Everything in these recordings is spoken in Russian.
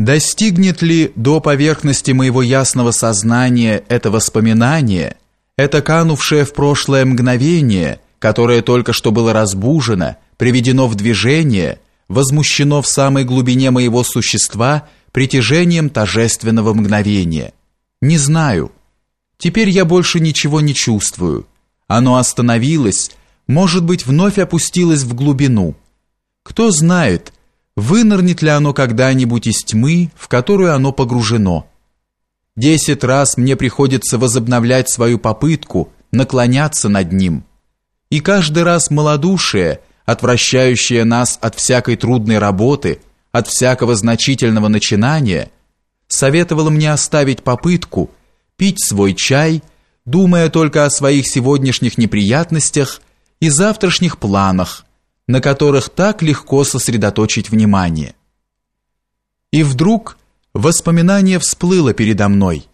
Достигнет ли до поверхности моего ясного сознания это воспоминание, это канувшее в прошлое мгновение, которое только что было разбужено, приведено в движение, возмущено в самой глубине моего существа притяжением торжественного мгновения? Не знаю. Теперь я больше ничего не чувствую. Оно остановилось, может быть, вновь опустилось в глубину. Кто знает, вынырнет ли оно когда-нибудь из тьмы, в которую оно погружено. Десять раз мне приходится возобновлять свою попытку наклоняться над ним. И каждый раз малодушие, отвращающее нас от всякой трудной работы, от всякого значительного начинания, советовало мне оставить попытку, пить свой чай, думая только о своих сегодняшних неприятностях и завтрашних планах, на которых так легко сосредоточить внимание. И вдруг воспоминание всплыло передо мной.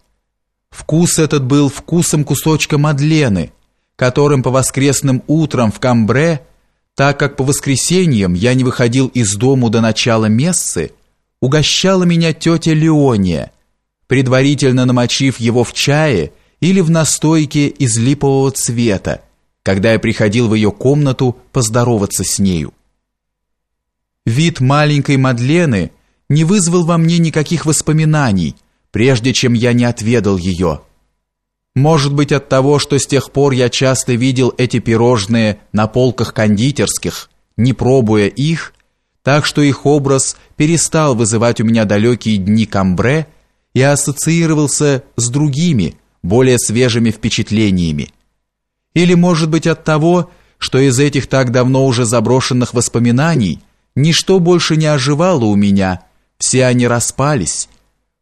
Вкус этот был вкусом кусочка мадлены, которым по воскресным утрам в Камбре, так как по воскресеньям я не выходил из дому до начала мессы, угощала меня тетя Леония, предварительно намочив его в чае или в настойке из липового цвета, когда я приходил в ее комнату поздороваться с нею. Вид маленькой Мадлены не вызвал во мне никаких воспоминаний, прежде чем я не отведал ее. Может быть от того, что с тех пор я часто видел эти пирожные на полках кондитерских, не пробуя их, так что их образ перестал вызывать у меня далекие дни камбре и ассоциировался с другими, более свежими впечатлениями, или, может быть, от того, что из этих так давно уже заброшенных воспоминаний ничто больше не оживало у меня, все они распались.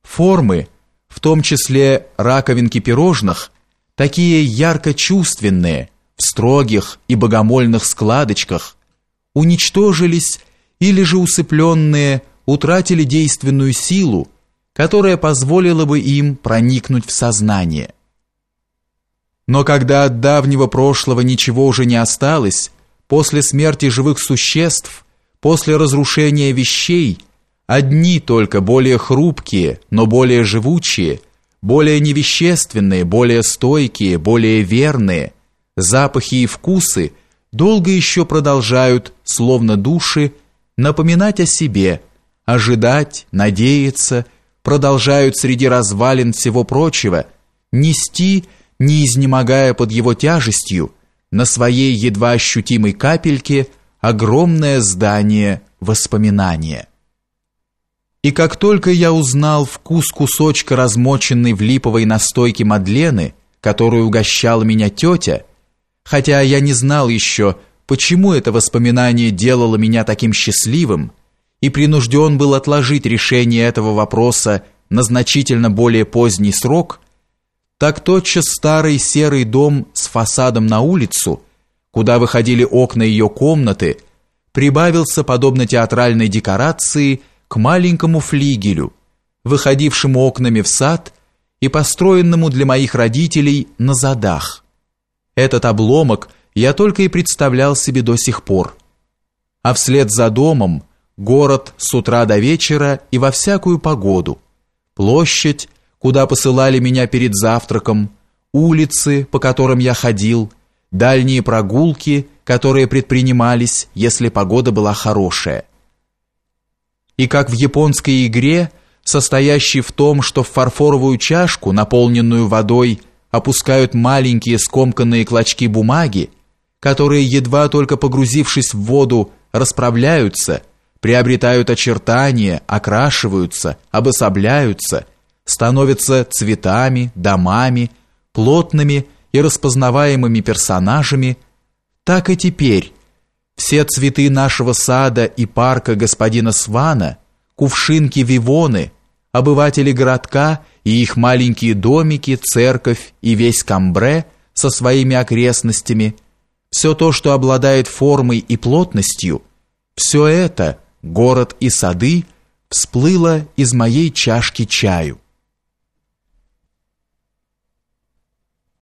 Формы, в том числе раковинки пирожных, такие ярко чувственные, в строгих и богомольных складочках, уничтожились или же усыпленные утратили действенную силу, которая позволила бы им проникнуть в сознание. Но когда от давнего прошлого ничего уже не осталось, после смерти живых существ, после разрушения вещей, одни только более хрупкие, но более живучие, более невещественные, более стойкие, более верные, запахи и вкусы долго еще продолжают, словно души, напоминать о себе, ожидать, надеяться, продолжают среди развалин всего прочего нести не изнемогая под его тяжестью, на своей едва ощутимой капельке огромное здание воспоминания. И как только я узнал вкус кусочка размоченной в липовой настойке Мадлены, которую угощала меня тетя, хотя я не знал еще, почему это воспоминание делало меня таким счастливым, и принужден был отложить решение этого вопроса на значительно более поздний срок – так тотчас старый серый дом с фасадом на улицу, куда выходили окна ее комнаты, прибавился, подобно театральной декорации, к маленькому флигелю, выходившему окнами в сад и построенному для моих родителей на задах. Этот обломок я только и представлял себе до сих пор. А вслед за домом город с утра до вечера и во всякую погоду, площадь, куда посылали меня перед завтраком, улицы, по которым я ходил, дальние прогулки, которые предпринимались, если погода была хорошая. И как в японской игре, состоящей в том, что в фарфоровую чашку, наполненную водой, опускают маленькие скомканные клочки бумаги, которые, едва только погрузившись в воду, расправляются, приобретают очертания, окрашиваются, обособляются – становятся цветами, домами, плотными и распознаваемыми персонажами, так и теперь все цветы нашего сада и парка господина Свана, кувшинки Вивоны, обыватели городка и их маленькие домики, церковь и весь Камбре со своими окрестностями, все то, что обладает формой и плотностью, все это, город и сады, всплыло из моей чашки чаю.